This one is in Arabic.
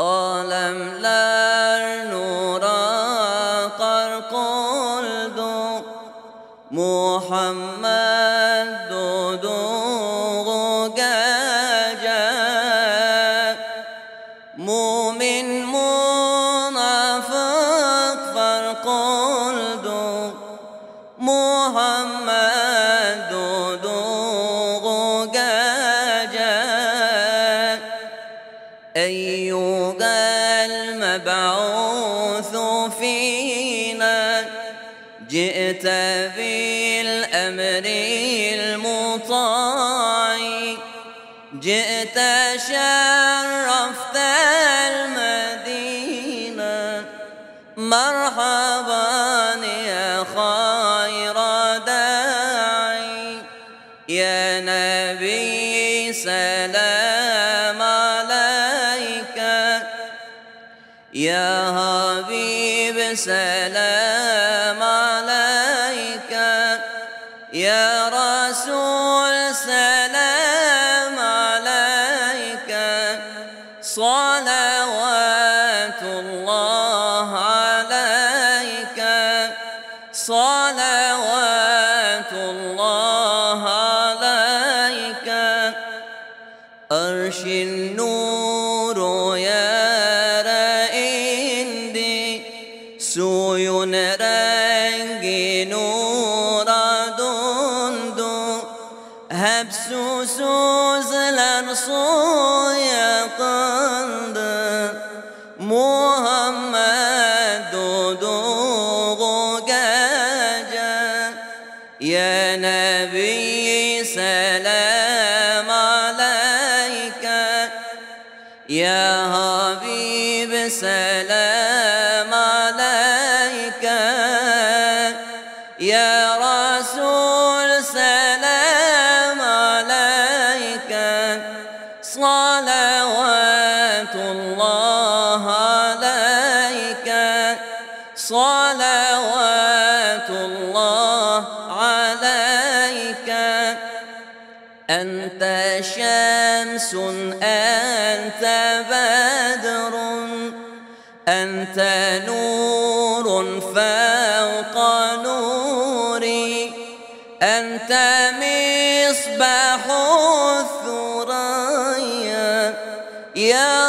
ألم لا نور قلد محمد دودو جاجا مؤمن منافق فالقلد محمد أيها المبعوث فينا جئت بالأمر المطاع جئت شرفت المدينة. مرحبا يا خير داعي يا نبي سلام عليك. يا رسول سلام عليك. صلوات الله عليك. صلوات الله عليك. أرش النور سويون رنگي نور دندو هبسو سوزلن صويا قند محمد دودو جاجا يا نبي سلام عليك يا حبيب سلام صلوات الله عليك. أنت شمس أنت بدر أنت نور فوق نوري أنت مصباح الثريا. يا